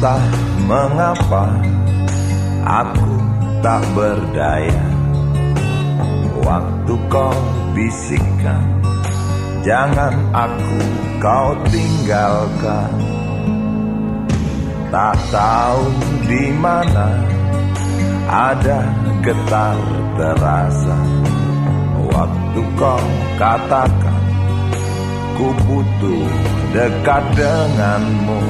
Entah mengapa aku tak berdaya. Waktu kau bisikkan Jangan aku kau tinggalkan. Tak tahu di mana ada getar terasa. Waktu kau katakan Ku butuh dekat denganmu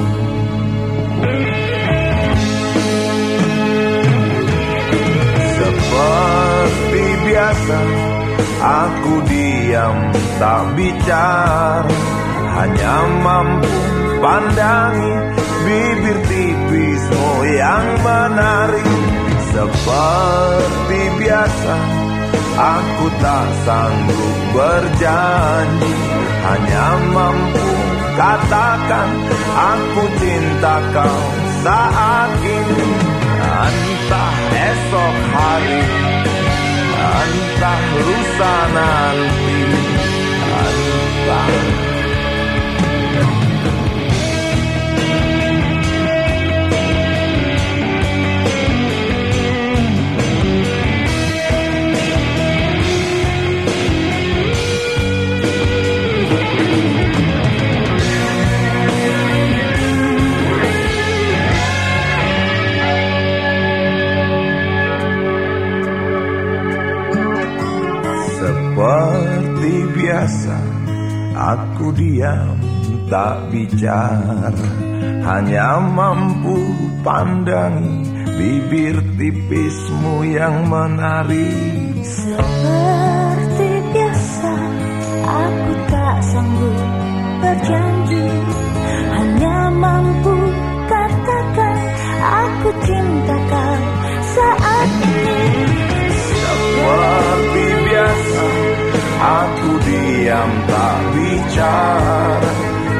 Seperti biasa Aku diam tak bicara. Hanya mampu pandangi Bibir tipismu yang menarik. Seperti biasa Aku tak sanggup berjanji. Hanya mampu katakan Aku cinta kau saat ini Entah esok hari Entah lusa nanti Entah biasa. Aku diam tak bicara. Hanya mampu pandangi Bibir tipismu yang menarik diam tak bicara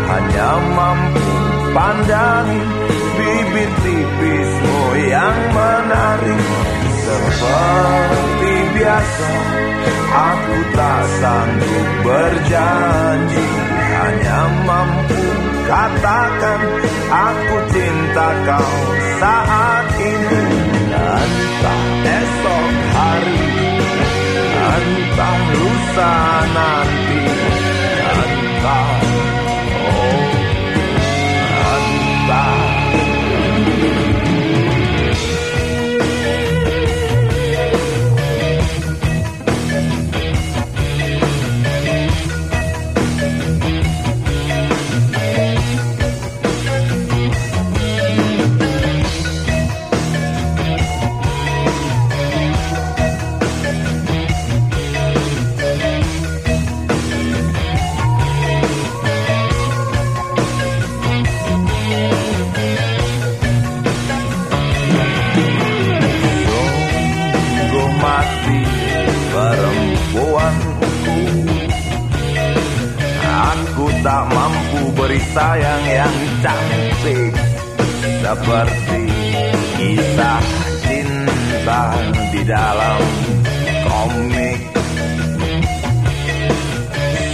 Hanya mampu pandangi Bibir tipismu yang menarik Seperti biasa Aku tak sanggup berjanji. Hanya mampu katakan Aku cinta kau saat beri sayang yang cantik Seperti kisah cinta di dalam komik.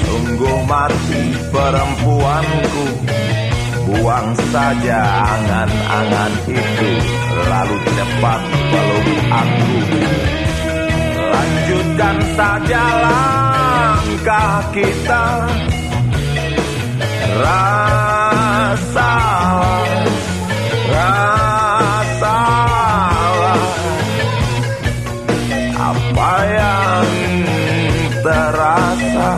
Sungguh mati perempuanku Buang saja angan-angan itu Lalu cepat peluk aku. Lanjutkan saja langkah kita Apa yang terasa